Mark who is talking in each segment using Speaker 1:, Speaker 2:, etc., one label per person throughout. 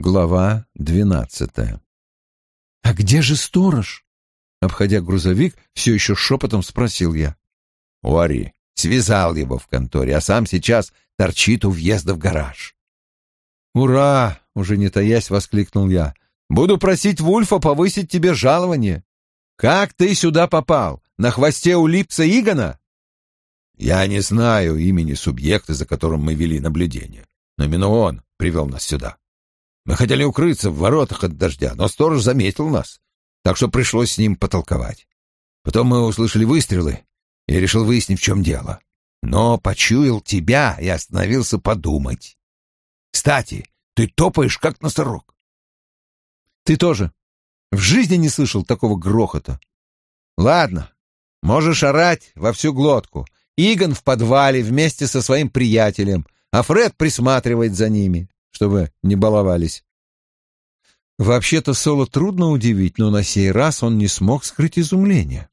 Speaker 1: Глава двенадцатая.
Speaker 2: «А где же сторож?» Обходя грузовик, все еще шепотом спросил я.
Speaker 1: Ори связал его в конторе, а сам сейчас торчит у въезда в гараж.
Speaker 2: «Ура!» — уже не таясь воскликнул я. «Буду просить Вульфа повысить тебе жалование. Как ты сюда попал? На хвосте у Липца Игона?»
Speaker 1: «Я не знаю имени субъекта, за которым мы вели наблюдение, но именно он привел нас сюда. Мы хотели укрыться в воротах от дождя, но сторож заметил нас, так что пришлось с ним потолковать. Потом мы услышали выстрелы и решил выяснить, в чем дело. Но почуял тебя и остановился подумать. Кстати, ты топаешь, как носорог.
Speaker 2: Ты тоже. В жизни не слышал такого грохота. Ладно, можешь орать во всю глотку. Игон в подвале вместе со своим приятелем, а Фред присматривает за ними чтобы не баловались. Вообще-то Соло трудно удивить, но на сей раз он не смог скрыть изумление.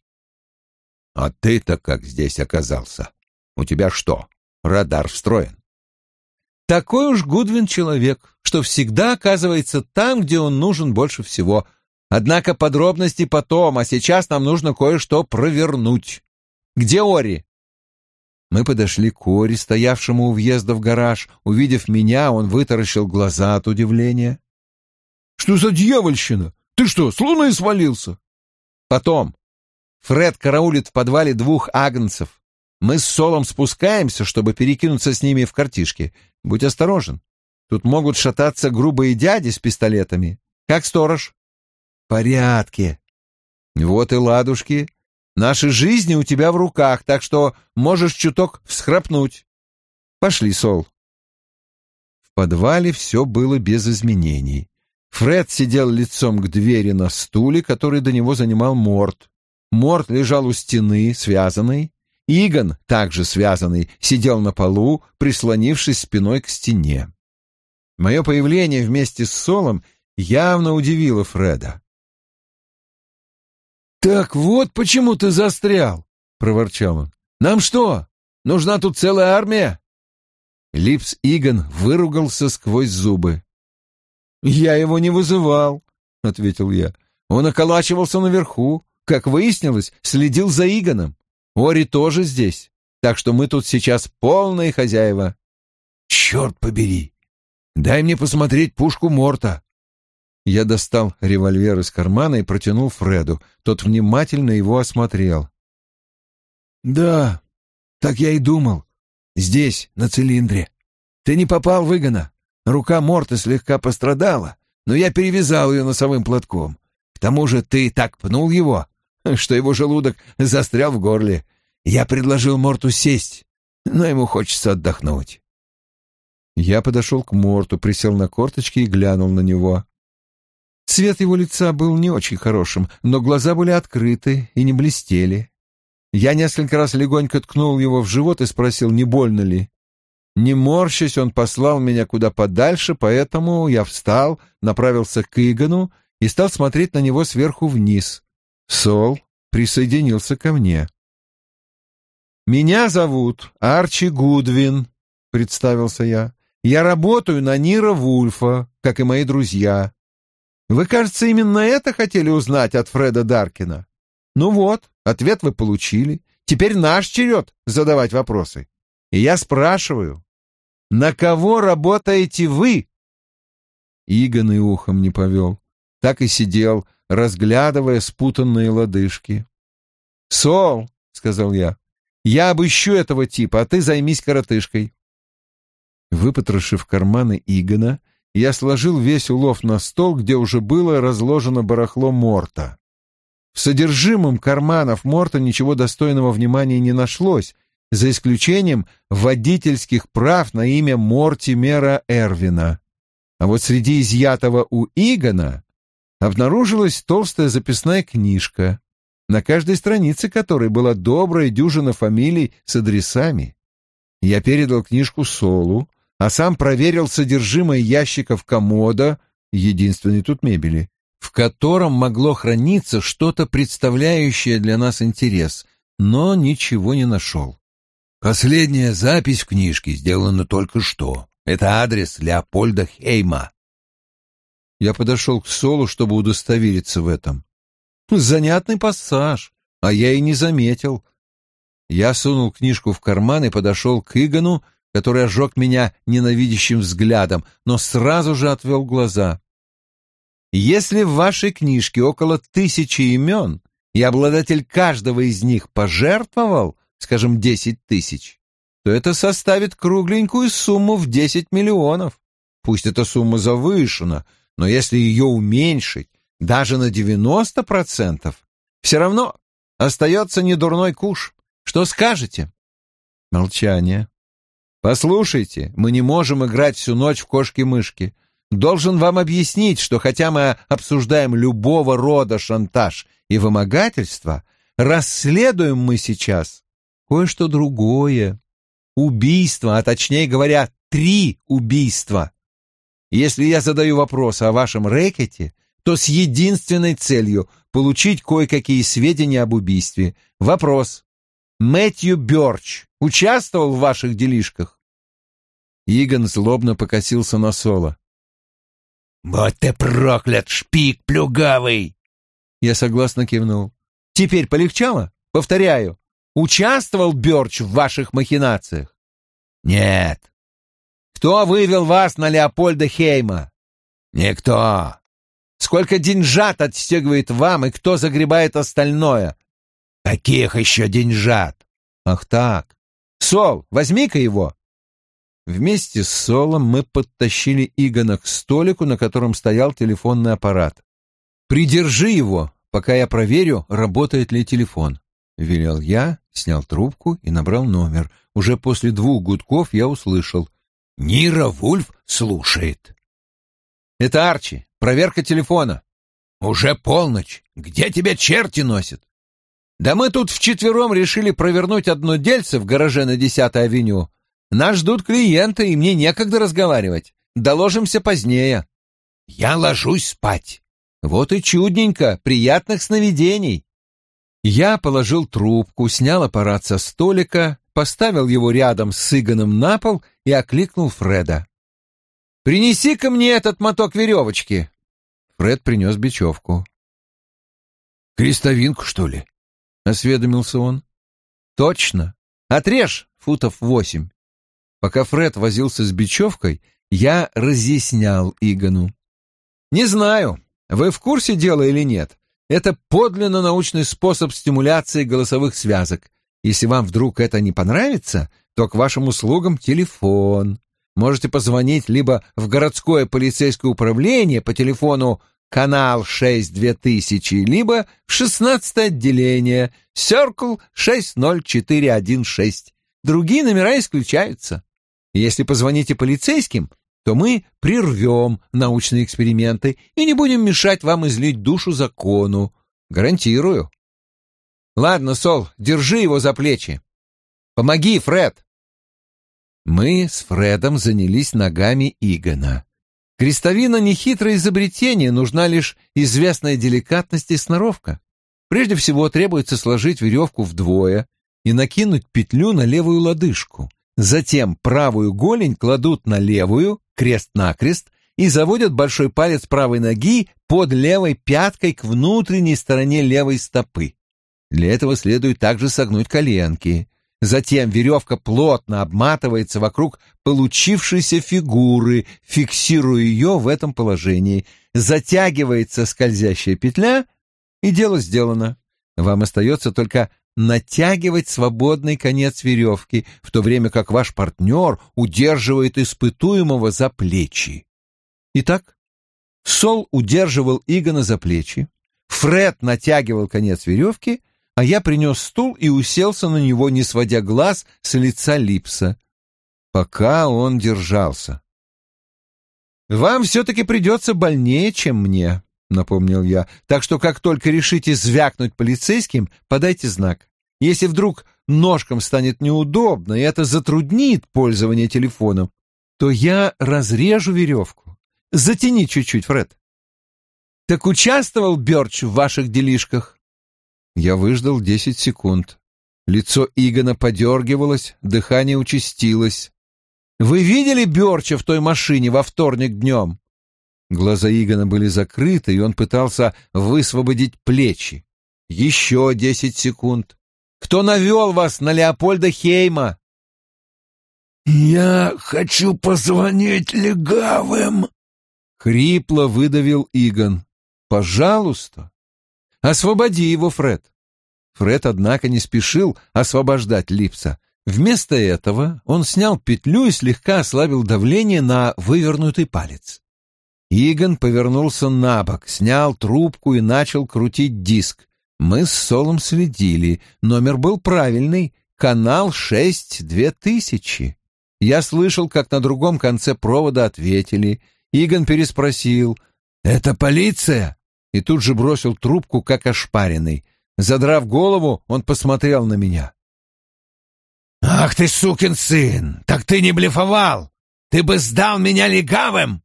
Speaker 1: «А ты-то как здесь оказался? У тебя что, радар встроен?»
Speaker 2: Такой уж Гудвин человек, что всегда оказывается там, где он нужен больше всего. Однако подробности потом, а сейчас нам нужно кое-что провернуть. Где Ори? Мы подошли к Ори, стоявшему у въезда в гараж. Увидев меня, он вытаращил глаза от удивления. «Что за дьявольщина? Ты что, с луны свалился?» «Потом. Фред караулит в подвале двух агнцев. Мы с Солом спускаемся, чтобы перекинуться с ними в картишки. Будь осторожен. Тут могут шататься грубые дяди с пистолетами. Как сторож?» «Порядке». «Вот и ладушки. Наши жизни у тебя в руках, так что можешь чуток всхрапнуть. Пошли, Сол. В подвале все было без изменений. Фред сидел лицом к двери на стуле, который до него занимал Морт. Морт лежал у стены, связанный. Игон, также связанный, сидел на полу, прислонившись спиной к стене. Мое появление вместе с Солом явно удивило Фреда. «Так вот почему ты застрял!» — проворчал он. «Нам что, нужна тут целая армия?» Липс Игон выругался сквозь зубы. «Я его не вызывал», — ответил я. «Он околачивался наверху. Как выяснилось, следил за Игоном. Ори тоже здесь, так что мы тут сейчас полные хозяева». «Черт побери! Дай мне посмотреть пушку Морта», я достал револьвер из кармана и протянул Фреду. Тот внимательно его осмотрел. «Да, так я и думал. Здесь, на цилиндре. Ты не попал выгона. Рука Морта слегка пострадала, но я перевязал ее носовым платком. К тому же ты так пнул его, что его желудок застрял в горле. Я предложил Морту сесть, но ему хочется отдохнуть». Я подошел к Морту, присел на корточки и глянул на него. Цвет его лица был не очень хорошим, но глаза были открыты и не блестели. Я несколько раз легонько ткнул его в живот и спросил, не больно ли. Не морщась, он послал меня куда подальше, поэтому я встал, направился к Игону и стал смотреть на него сверху вниз. Сол присоединился ко мне. «Меня зовут Арчи Гудвин», — представился я. «Я работаю на Нира Вульфа, как и мои друзья. Вы, кажется, именно это хотели узнать от Фреда Даркина. Ну вот, ответ вы получили. Теперь наш черед задавать вопросы. И я спрашиваю, на кого работаете вы? Игон и ухом не повел. Так и сидел, разглядывая спутанные лодыжки. «Сол», — сказал я, — «я обыщу этого типа, а ты займись коротышкой». Выпотрошив карманы Игона, я сложил весь улов на стол, где уже было разложено барахло Морта. В содержимом карманов Морта ничего достойного внимания не нашлось, за исключением водительских прав на имя Мортимера Эрвина. А вот среди изъятого у Игона обнаружилась толстая записная книжка, на каждой странице которой была добрая дюжина фамилий с адресами. Я передал книжку Солу, а сам проверил содержимое ящиков комода, единственной тут мебели, в котором могло храниться что-то, представляющее для нас интерес, но ничего не нашел.
Speaker 1: Последняя запись в книжке сделана только что. Это адрес Леопольда Хейма.
Speaker 2: Я подошел к Солу, чтобы удостовериться в этом. Занятный пассаж, а я и не заметил. Я сунул книжку в карман и подошел к Игану, который ожег меня ненавидящим взглядом, но сразу же отвел глаза. Если в вашей книжке около тысячи имен, и обладатель каждого из них пожертвовал, скажем, десять тысяч, то это составит кругленькую сумму в десять миллионов. Пусть эта сумма завышена, но если ее уменьшить даже на девяносто процентов, все равно остается недурной куш. Что скажете? Молчание. Послушайте, мы не можем играть всю ночь в кошки-мышки. Должен вам объяснить, что хотя мы обсуждаем любого рода шантаж и вымогательство, расследуем мы сейчас кое-что другое. Убийство, а точнее говоря, три убийства. Если я задаю вопрос о вашем рэкете, то с единственной целью получить кое-какие сведения об убийстве. Вопрос. Мэтью Бёрч участвовал в ваших делишках?» Игон злобно покосился на Соло.
Speaker 1: «Вот ты проклят, шпик плюгавый!»
Speaker 2: Я согласно кивнул. «Теперь полегчало? Повторяю, участвовал Бёрч в ваших махинациях?»
Speaker 1: «Нет».
Speaker 2: «Кто вывел вас на Леопольда Хейма?»
Speaker 1: «Никто».
Speaker 2: «Сколько деньжат отстегивает вам, и кто загребает остальное?»
Speaker 1: «Каких еще деньжат?»
Speaker 2: «Ах так! Сол, возьми-ка его!» Вместе с Солом мы подтащили Игона к столику, на котором стоял телефонный аппарат. «Придержи его, пока я проверю, работает ли телефон», — велел я, снял трубку и набрал номер. Уже после двух гудков я услышал.
Speaker 1: «Нира Вульф слушает».
Speaker 2: «Это Арчи. Проверка телефона».
Speaker 1: «Уже полночь. Где тебя черти носят?»
Speaker 2: Да мы тут вчетвером решили провернуть одно дельце в гараже на 10-й авеню. Нас ждут клиенты, и мне некогда разговаривать. Доложимся позднее.
Speaker 1: Я ложусь спать.
Speaker 2: Вот и чудненько, приятных сновидений. Я положил трубку, снял аппарат со столика, поставил его рядом с Сыганом на пол и окликнул Фреда. «Принеси-ка мне этот моток веревочки!» Фред принес бечевку.
Speaker 1: «Крестовинку, что ли?»
Speaker 2: осведомился он. Точно. Отрежь футов восемь. Пока Фред возился с бечевкой, я разъяснял Игону. Не знаю, вы в курсе дела или нет. Это подлинно научный способ стимуляции голосовых связок. Если вам вдруг это не понравится, то к вашим услугам телефон. Можете позвонить либо в городское полицейское управление по телефону канал 6-2000, либо в 16 отделение, Circle 60416. Другие номера исключаются. Если позвоните полицейским, то мы прервем научные эксперименты и не будем мешать вам излить душу закону. Гарантирую. Ладно, Сол, держи его за плечи. Помоги, Фред. Мы с Фредом занялись ногами Игона. Крестовина — не хитрое изобретение, нужна лишь известная деликатность и сноровка. Прежде всего требуется сложить веревку вдвое и накинуть петлю на левую лодыжку. Затем правую голень кладут на левую, крест-накрест, и заводят большой палец правой ноги под левой пяткой к внутренней стороне левой стопы. Для этого следует также согнуть коленки. Затем веревка плотно обматывается вокруг получившейся фигуры, фиксируя ее в этом положении. Затягивается скользящая петля, и дело сделано. Вам остается только натягивать свободный конец веревки, в то время как ваш партнер удерживает испытуемого за плечи. Итак, Сол удерживал Игона за плечи, Фред натягивал конец веревки, а я принес стул и уселся на него, не сводя глаз с лица Липса. Пока он держался. «Вам все-таки придется больнее, чем мне», — напомнил я. «Так что как только решите звякнуть полицейским, подайте знак. Если вдруг ножкам станет неудобно, и это затруднит пользование телефоном, то я разрежу веревку. Затяни чуть-чуть, Фред». «Так участвовал Бёрч в ваших делишках?» Я выждал десять секунд. Лицо Игона подергивалось, дыхание участилось. «Вы видели Бёрча в той машине во вторник днем?» Глаза Игона были закрыты, и он пытался высвободить плечи. Еще десять секунд. Кто навел вас на Леопольда Хейма?
Speaker 3: «Я хочу позвонить легавым», —
Speaker 2: хрипло выдавил Игон. «Пожалуйста. Освободи его, Фред». Фред, однако, не спешил освобождать Липса. Вместо этого он снял петлю и слегка ослабил давление на вывернутый палец. Игон повернулся на бок, снял трубку и начал крутить диск. Мы с Солом следили. Номер был правильный. Канал 6-2000. Я слышал, как на другом конце провода ответили. Игон переспросил «Это полиция?» и тут же бросил трубку, как ошпаренный. Задрав голову, он посмотрел на меня.
Speaker 3: «Ах ты, сукин сын! Так ты не блефовал! Ты бы сдал меня легавым!»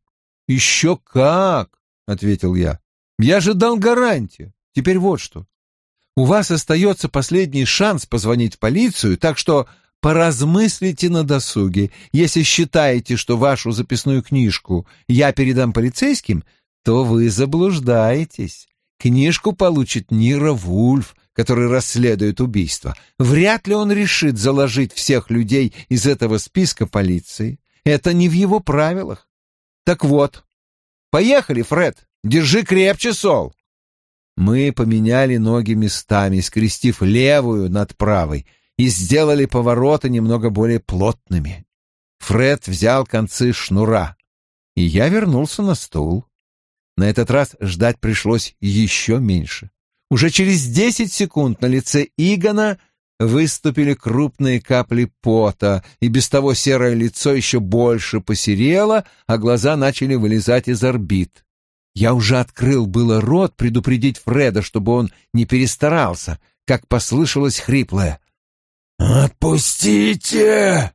Speaker 2: «Еще как!» — ответил я. «Я же дал гарантию. Теперь вот что. У вас остается последний шанс позвонить в полицию, так что поразмыслите на досуге. Если считаете, что вашу записную книжку я передам полицейским, то вы заблуждаетесь. Книжку получит Нира Вульф, который расследует убийство. Вряд ли он решит заложить всех людей из этого списка полиции. Это не в его правилах. Так вот, поехали, Фред, держи крепче, Сол. Мы поменяли ноги местами, скрестив левую над правой, и сделали повороты немного более плотными. Фред взял концы шнура, и я вернулся на стул. На этот раз ждать пришлось еще меньше. Уже через десять секунд на лице Игона выступили крупные капли пота, и без того серое лицо еще больше посерело, а глаза начали вылезать из орбит. Я уже открыл было рот предупредить Фреда, чтобы он не перестарался, как послышалось хриплое.
Speaker 3: «Отпустите!»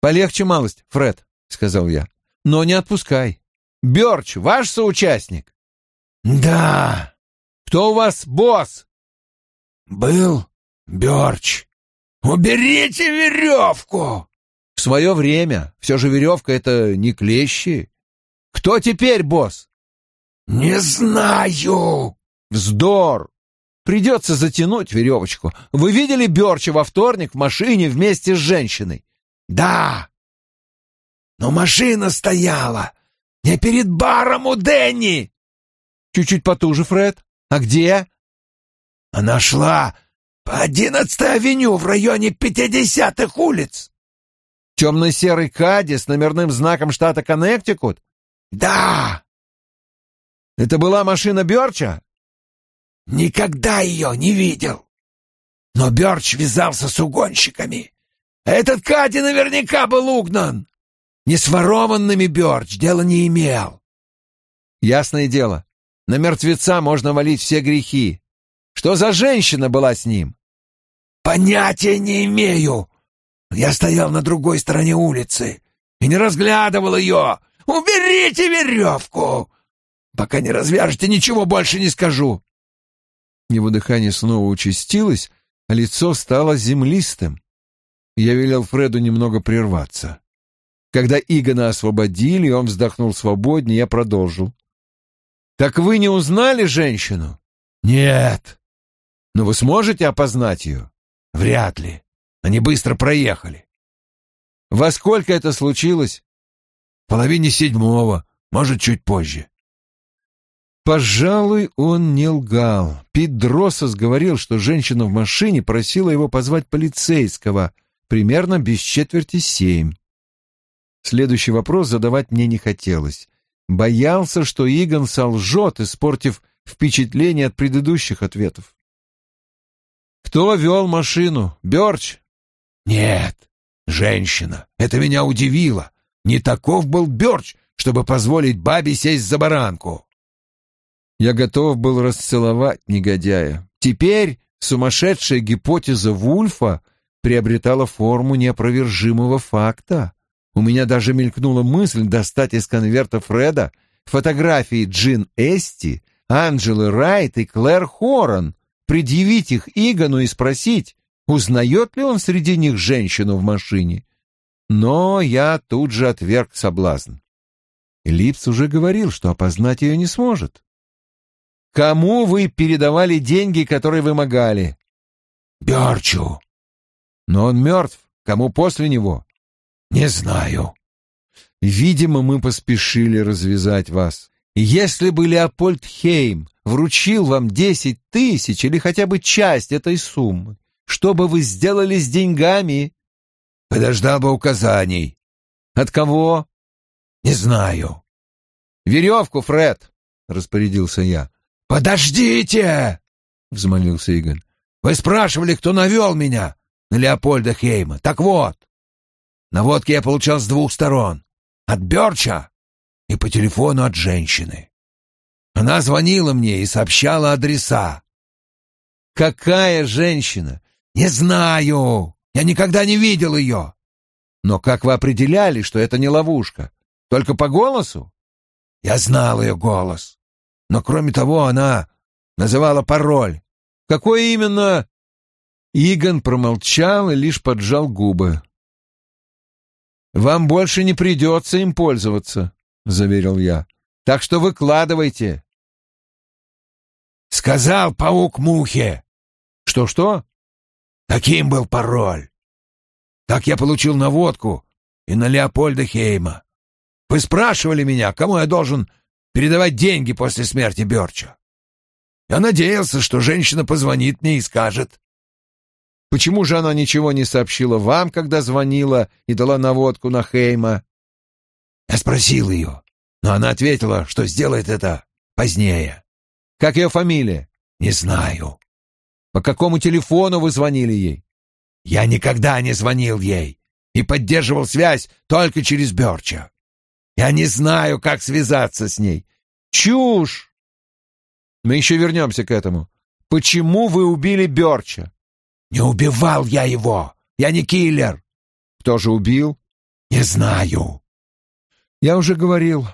Speaker 2: «Полегче малость, Фред», — сказал я. «Но не отпускай. Бёрч, ваш соучастник?»
Speaker 3: «Да».
Speaker 2: «Кто у вас босс?»
Speaker 3: «Был Бёрч. Уберите веревку!»
Speaker 2: «В свое время. Все же веревка — это не клещи. Кто теперь босс?»
Speaker 3: «Не знаю!»
Speaker 2: «Вздор! Придется затянуть веревочку. Вы видели Бёрча во вторник в машине вместе с женщиной?»
Speaker 3: «Да!» «Но машина стояла не перед баром у Дэнни!»
Speaker 2: «Чуть-чуть потуже, Фред. А где?»
Speaker 3: «Она шла по одиннадцатой авеню в районе пятидесятых улиц».
Speaker 2: «Темно-серый Кади с номерным знаком штата Коннектикут?»
Speaker 3: «Да!»
Speaker 2: Это была машина Бёрча?
Speaker 3: Никогда ее не видел. Но Бёрч вязался с угонщиками. Этот Кади наверняка был угнан. Не с ворованными Бёрч дело не имел.
Speaker 2: Ясное дело, на мертвеца можно валить все грехи. Что за женщина была с ним?
Speaker 3: Понятия не имею. Я стоял на другой стороне улицы и не разглядывал ее. Уберите веревку! Пока не развяжете, ничего больше не скажу.
Speaker 2: Его дыхание снова участилось, а лицо стало землистым. Я велел Фреду немного прерваться. Когда Игона освободили, он вздохнул свободнее, я продолжил. «Так вы не узнали женщину?»
Speaker 3: «Нет».
Speaker 2: «Но вы сможете опознать ее?»
Speaker 3: «Вряд ли. Они быстро проехали».
Speaker 2: «Во сколько это случилось?»
Speaker 3: «В половине седьмого, может, чуть позже».
Speaker 2: Пожалуй, он не лгал. Пит Дроссос говорил, что женщина в машине просила его позвать полицейского примерно без четверти семь. Следующий вопрос задавать мне не хотелось. Боялся, что Игон солжет, испортив впечатление от предыдущих ответов. «Кто вел машину? Бёрч?»
Speaker 3: «Нет, женщина. Это меня удивило. Не таков был Бёрч, чтобы позволить бабе сесть за баранку».
Speaker 2: Я готов был расцеловать негодяя. Теперь сумасшедшая гипотеза Вульфа приобретала форму неопровержимого факта. У меня даже мелькнула мысль достать из конверта Фреда фотографии Джин Эсти, Анджелы Райт и Клэр Хорн, предъявить их Игану и спросить, узнает ли он среди них женщину в машине. Но я тут же отверг соблазн. Липс уже говорил, что опознать ее не сможет. Кому вы передавали деньги, которые вымогали?
Speaker 3: Бёрчу.
Speaker 2: Но он мертв. Кому после него?
Speaker 3: Не знаю.
Speaker 2: Видимо, мы поспешили развязать вас. Если бы Леопольд Хейм вручил вам десять тысяч или хотя бы часть этой суммы, что бы вы сделали с деньгами?
Speaker 3: Подождал бы указаний.
Speaker 2: От кого?
Speaker 3: Не знаю.
Speaker 2: Веревку, Фред, распорядился я.
Speaker 3: Подождите! взмолился Игорь. Вы спрашивали, кто навел меня на Леопольда Хейма. Так вот, наводки я получал с двух сторон. От Бёрча и по телефону от женщины. Она звонила мне и сообщала адреса.
Speaker 2: «Какая женщина?»
Speaker 3: «Не знаю. Я никогда не видел ее».
Speaker 2: «Но как вы определяли, что это не ловушка? Только по голосу?»
Speaker 3: «Я знал ее голос. Но кроме того, она называла пароль.
Speaker 2: Какой именно?» Игон промолчал и лишь поджал губы. «Вам больше не придется им пользоваться», — заверил я. «Так что выкладывайте».
Speaker 3: «Сказал паук мухе».
Speaker 2: «Что-что?»
Speaker 3: «Таким был пароль. Так я получил наводку и на Леопольда Хейма. Вы спрашивали меня, кому я должен передавать деньги после смерти Бёрча. Я надеялся, что женщина позвонит мне и скажет.
Speaker 2: Почему же она ничего не сообщила вам, когда звонила и дала наводку на Хейма?
Speaker 3: Я спросил ее, но она ответила, что сделает это позднее.
Speaker 2: Как ее фамилия?
Speaker 3: Не знаю.
Speaker 2: По какому телефону вы звонили ей?
Speaker 3: Я никогда не звонил ей и поддерживал связь только через Бёрча. Я не знаю, как связаться с ней.
Speaker 2: Чушь! Мы еще вернемся к этому. Почему вы убили Бёрча?
Speaker 3: Не убивал я его. Я не киллер.
Speaker 2: Кто же убил?
Speaker 3: Не знаю.
Speaker 2: Я уже говорил,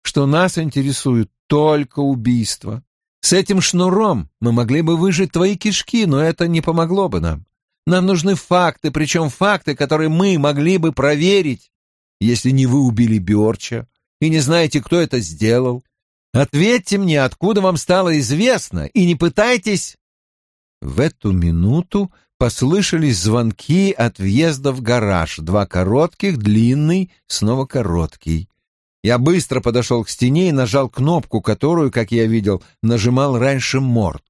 Speaker 2: что нас интересует только убийство. С этим шнуром мы могли бы выжить твои кишки, но это не помогло бы нам. Нам нужны факты, причем факты, которые мы могли бы проверить. Если не вы убили Бёрча и не знаете, кто это сделал, ответьте мне, откуда вам стало известно, и не пытайтесь... В эту минуту послышались звонки от въезда в гараж, два коротких, длинный, снова короткий. Я быстро подошел к стене и нажал кнопку, которую, как я видел, нажимал раньше Морд.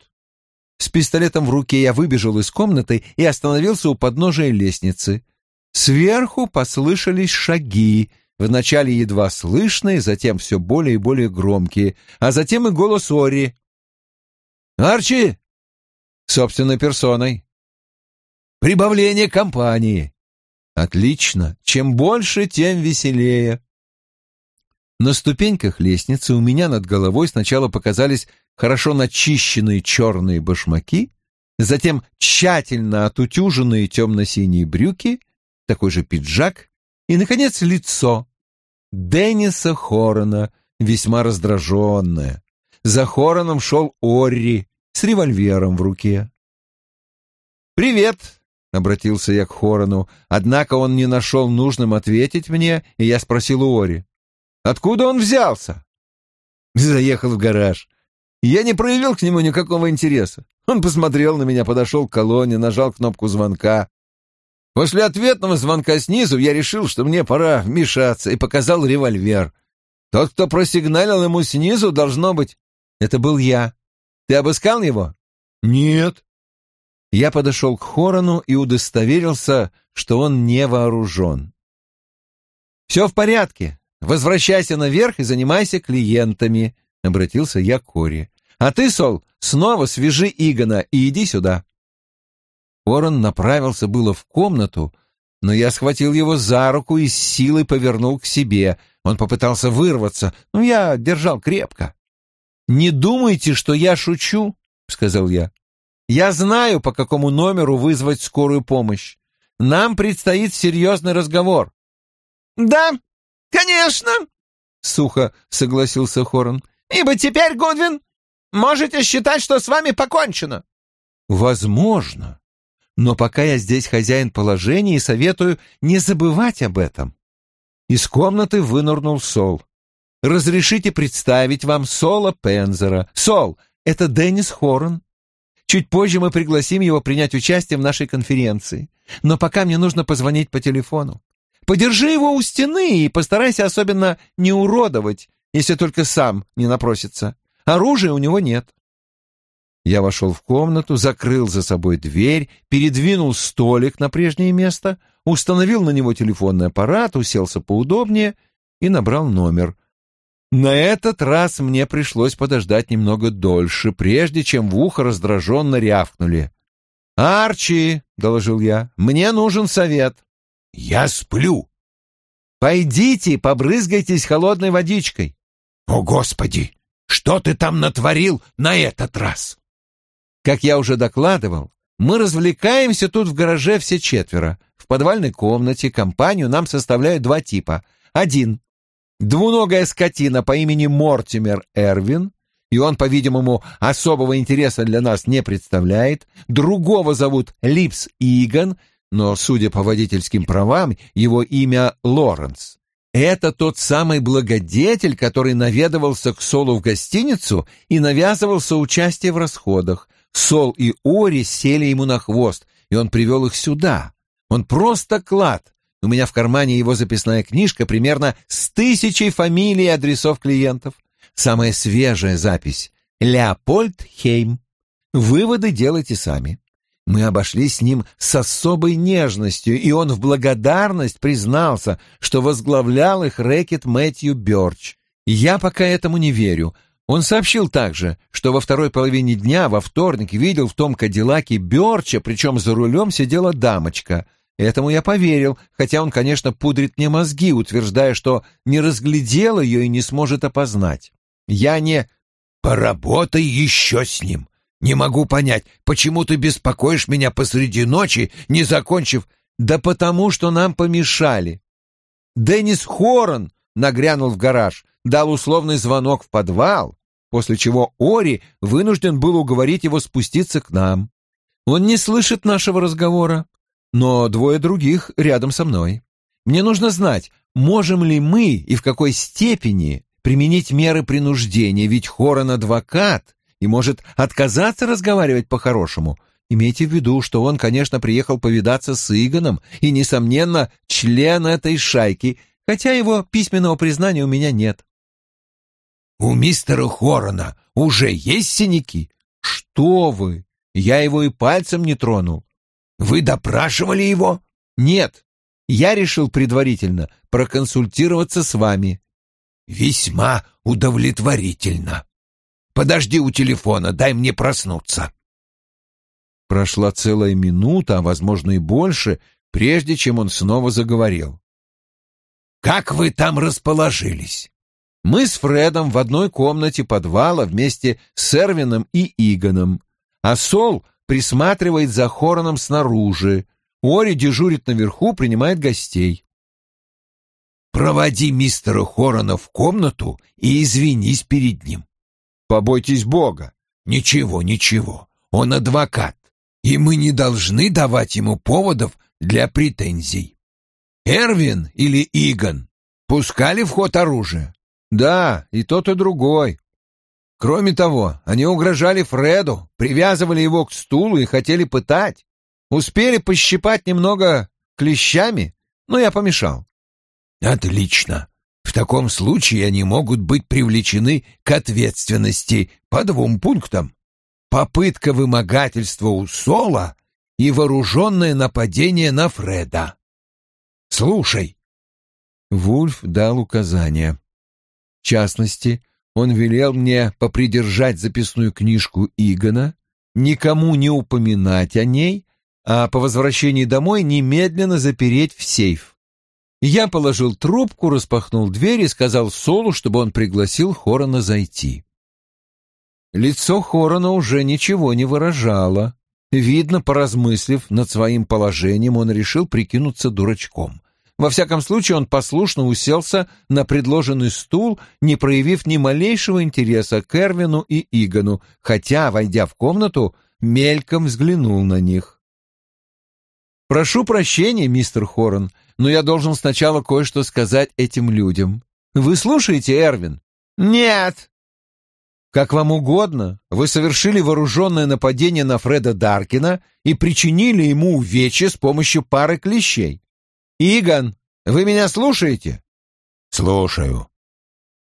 Speaker 2: С пистолетом в руке я выбежал из комнаты и остановился у подножия лестницы. Сверху послышались шаги, вначале едва слышные, затем все более и более громкие, а затем и голос Ори. «Арчи!» «Собственной персоной». «Прибавление компании». «Отлично. Чем больше, тем веселее». На ступеньках лестницы у меня над головой сначала показались хорошо начищенные черные башмаки, затем тщательно отутюженные темно-синие брюки, такой же пиджак и, наконец, лицо Денниса Хорона, весьма раздраженное. За Хороном шел Орри с револьвером в руке. «Привет!» — обратился я к Хорону, однако он не нашел нужным ответить мне, и я спросил у Ори. Откуда он взялся? Заехал в гараж. Я не проявил к нему никакого интереса. Он посмотрел на меня, подошел к колонне, нажал кнопку звонка. После ответного звонка снизу я решил, что мне пора вмешаться, и показал револьвер. Тот, кто просигналил ему снизу, должно быть... Это был я. Ты обыскал его?
Speaker 3: Нет.
Speaker 2: Я подошел к Хорону и удостоверился, что он не вооружен. «Все в порядке. Возвращайся наверх и занимайся клиентами», — обратился я к Кори. «А ты, Сол, снова свяжи Игона и иди сюда». Орон направился было в комнату, но я схватил его за руку и с силой повернул к себе. Он попытался вырваться, но я держал крепко. «Не думайте, что я шучу», — сказал я. «Я знаю, по какому номеру вызвать скорую помощь. Нам предстоит серьезный разговор».
Speaker 4: «Да, «Конечно!» — сухо согласился Хорн. «Ибо теперь, Гудвин, можете считать, что с вами покончено».
Speaker 2: «Возможно. Но пока я здесь хозяин положения и советую не забывать об этом». Из комнаты вынырнул Сол. разрешите представить вам Сола Пензера. Сол — это Деннис Хорн. Чуть позже мы пригласим его принять участие в нашей конференции. Но пока мне нужно позвонить по телефону. Подержи его у стены и постарайся особенно не уродовать, если только сам не напросится. Оружия у него нет. Я вошел в комнату, закрыл за собой дверь, передвинул столик на прежнее место, установил на него телефонный аппарат, уселся поудобнее и набрал номер. На этот раз мне пришлось подождать немного дольше, прежде чем в ухо раздраженно рявкнули. «Арчи!» — доложил я. «Мне нужен совет».
Speaker 3: «Я сплю».
Speaker 2: «Пойдите, побрызгайтесь холодной водичкой».
Speaker 3: «О, Господи! Что ты там натворил на этот раз?»
Speaker 2: Как я уже докладывал, мы развлекаемся тут в гараже все четверо. В подвальной комнате компанию нам составляют два типа. Один — двуногая скотина по имени Мортимер Эрвин, и он, по-видимому, особого интереса для нас не представляет. Другого зовут Липс Иган, но, судя по водительским правам, его имя Лоренс. Это тот самый благодетель, который наведывался к Солу в гостиницу и навязывался участие в расходах. Сол и Ори сели ему на хвост, и он привел их сюда. Он просто клад. У меня в кармане его записная книжка примерно с тысячей фамилий и адресов клиентов. Самая свежая запись — Леопольд Хейм. Выводы делайте сами. Мы обошлись с ним с особой нежностью, и он в благодарность признался, что возглавлял их рэкет Мэтью Бёрч. Я пока этому не верю — он сообщил также, что во второй половине дня во вторник видел в том Кадиллаке Бёрча, причем за рулем сидела дамочка. Этому я поверил, хотя он, конечно, пудрит мне мозги, утверждая, что не разглядел ее и не сможет опознать. Я не...
Speaker 3: «Поработай еще с ним. Не могу понять, почему ты беспокоишь меня посреди ночи, не закончив...»
Speaker 2: «Да потому, что нам помешали. Деннис Хорн нагрянул в гараж, дал условный звонок в подвал, после чего Ори вынужден был уговорить его спуститься к нам. Он не слышит нашего разговора, но двое других рядом со мной. Мне нужно знать, можем ли мы и в какой степени применить меры принуждения, ведь Хорон адвокат и может отказаться разговаривать по-хорошему. Имейте в виду, что он, конечно, приехал повидаться с Игоном и, несомненно, член этой шайки, хотя его письменного признания у меня нет.
Speaker 3: «У мистера Хорона уже есть синяки?»
Speaker 2: «Что вы! Я его и пальцем не тронул».
Speaker 3: «Вы допрашивали его?»
Speaker 2: «Нет. Я решил предварительно проконсультироваться с вами».
Speaker 3: «Весьма удовлетворительно. Подожди у телефона, дай мне проснуться».
Speaker 2: Прошла целая минута, а, возможно, и больше, прежде чем он снова заговорил.
Speaker 3: «Как вы там расположились?»
Speaker 2: Мы с Фредом в одной комнате подвала вместе с Эрвином и Игоном, а Сол присматривает за Хороном снаружи. Ори дежурит наверху, принимает гостей.
Speaker 3: «Проводи мистера Хорона в комнату и извинись перед ним».
Speaker 2: «Побойтесь Бога».
Speaker 3: «Ничего, ничего, он адвокат, и мы не должны давать ему поводов для претензий. Эрвин или Игон пускали в ход оружие?»
Speaker 2: Да, и тот, и другой. Кроме того, они угрожали Фреду, привязывали его к стулу и хотели пытать. Успели пощипать немного клещами, но я помешал.
Speaker 3: Отлично. В таком случае они могут быть привлечены к ответственности по двум пунктам. Попытка вымогательства у Сола и вооруженное нападение на Фреда. Слушай.
Speaker 2: Вульф дал указания. В частности, он велел мне попридержать записную книжку Игона, никому не упоминать о ней, а по возвращении домой немедленно запереть в сейф. Я положил трубку, распахнул дверь и сказал Солу, чтобы он пригласил Хорона зайти. Лицо Хорона уже ничего не выражало. Видно, поразмыслив над своим положением, он решил прикинуться дурачком. Во всяком случае, он послушно уселся на предложенный стул, не проявив ни малейшего интереса к Эрвину и Игону, хотя, войдя в комнату, мельком взглянул на них. «Прошу прощения, мистер Хорн, но я должен сначала кое-что сказать этим людям. Вы слушаете, Эрвин?
Speaker 4: Нет.
Speaker 2: Как вам угодно, вы совершили вооруженное нападение на Фреда Даркина и причинили ему увечья с помощью пары клещей. Иган, вы меня слушаете?
Speaker 1: Слушаю.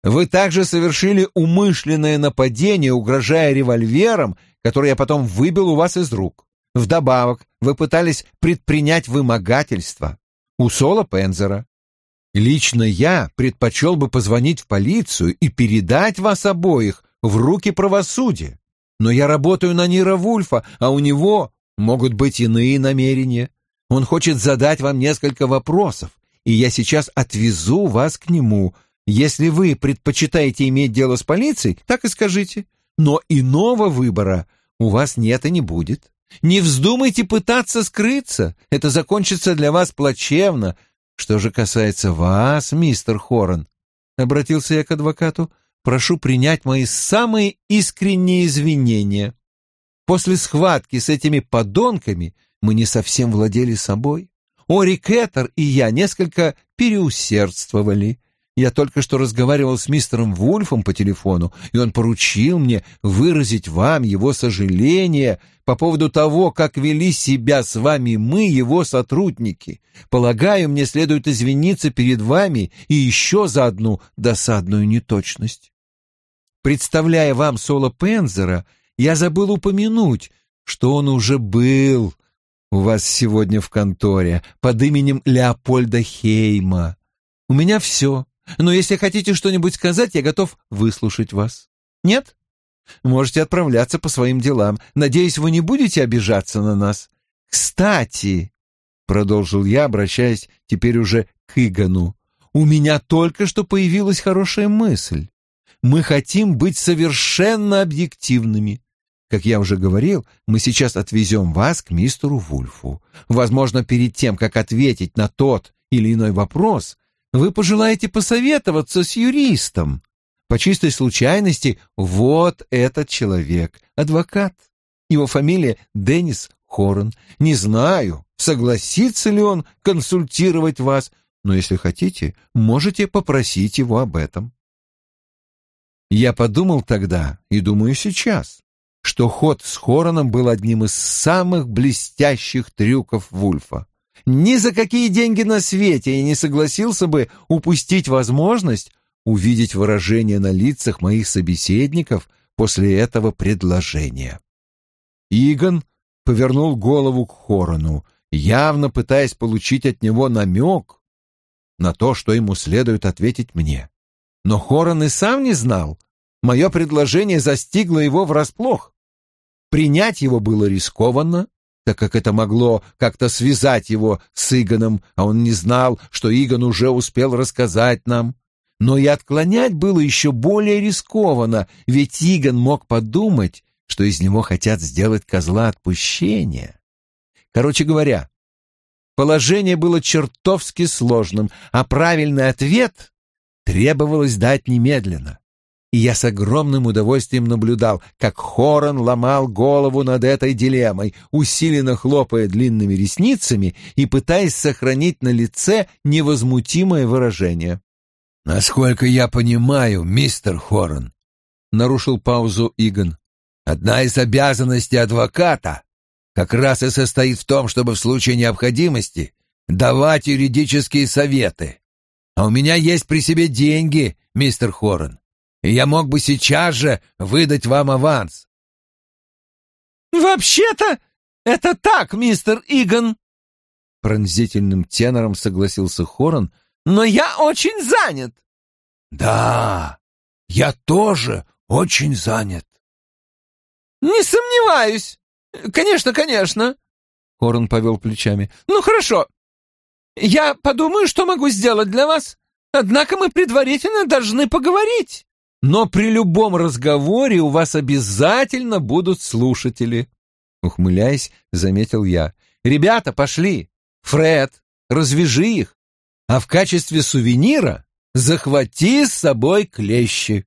Speaker 2: Вы также совершили умышленное нападение, угрожая револьвером, который я потом выбил у вас из рук. Вдобавок, вы пытались предпринять вымогательство у Соло Пензера. Лично я предпочел бы позвонить в полицию и передать вас обоих в руки правосудия. Но я работаю на Нира Вульфа, а у него могут быть иные намерения. Он хочет задать вам несколько вопросов, и я сейчас отвезу вас к нему. Если вы предпочитаете иметь дело с полицией, так и скажите. Но иного выбора у вас нет и не будет. Не вздумайте пытаться скрыться, это закончится для вас плачевно. Что же касается вас, мистер Хорн, обратился я к адвокату, прошу принять мои самые искренние извинения. После схватки с этими подонками мы не совсем владели собой. Ори Кеттер и я несколько переусердствовали. Я только что разговаривал с мистером Вульфом по телефону, и он поручил мне выразить вам его сожаление по поводу того, как вели себя с вами мы, его сотрудники. Полагаю, мне следует извиниться перед вами и еще за одну досадную неточность. Представляя вам Соло Пензера, я забыл упомянуть, что он уже был у вас сегодня в конторе под именем Леопольда Хейма. У меня все. Но если хотите что-нибудь сказать, я готов выслушать вас. Нет? Можете отправляться по своим делам. Надеюсь, вы не будете обижаться на нас. Кстати, — продолжил я, обращаясь теперь уже к Игану, — у меня только что появилась хорошая мысль. Мы хотим быть совершенно объективными. Как я уже говорил, мы сейчас отвезем вас к мистеру Вульфу. Возможно, перед тем, как ответить на тот или иной вопрос, вы пожелаете посоветоваться с юристом. По чистой случайности, вот этот человек, адвокат. Его фамилия Деннис Хорн. Не знаю, согласится ли он консультировать вас, но если хотите, можете попросить его об этом. Я подумал тогда и думаю сейчас, что ход с Хороном был одним из самых блестящих трюков Вульфа. Ни за какие деньги на свете я не согласился бы упустить возможность увидеть выражение на лицах моих собеседников после этого предложения. Игон повернул голову к Хорону, явно пытаясь получить от него намек на то, что ему следует ответить мне. Но Хорон и сам не знал. Мое предложение застигло его врасплох. Принять его было рискованно, так как это могло как-то связать его с Игоном, а он не знал, что Игон уже успел рассказать нам. Но и отклонять было еще более рискованно, ведь Игон мог подумать, что из него хотят сделать козла отпущения. Короче говоря, положение было чертовски сложным, а правильный ответ требовалось дать немедленно и я с огромным удовольствием наблюдал, как Хорон ломал голову над этой дилеммой, усиленно хлопая длинными ресницами и пытаясь сохранить на лице невозмутимое выражение.
Speaker 1: «Насколько я понимаю, мистер Хорон», — нарушил паузу Игон, — «одна из обязанностей адвоката как раз и состоит в том, чтобы в случае необходимости давать юридические советы. А у меня есть при себе деньги, мистер Хорн и я мог бы сейчас же выдать вам аванс.
Speaker 4: «Вообще-то это так, мистер Игон!»
Speaker 2: Пронзительным тенором согласился Хорн.
Speaker 4: «Но я очень занят!»
Speaker 3: «Да, я тоже очень занят!»
Speaker 4: «Не сомневаюсь! Конечно, конечно!»
Speaker 2: Хорн повел плечами.
Speaker 4: «Ну, хорошо. Я подумаю, что могу сделать для вас. Однако мы предварительно должны поговорить».
Speaker 2: Но при любом разговоре у вас обязательно будут слушатели. Ухмыляясь, заметил я. Ребята, пошли. Фред, развяжи их. А в качестве сувенира захвати с собой клещи.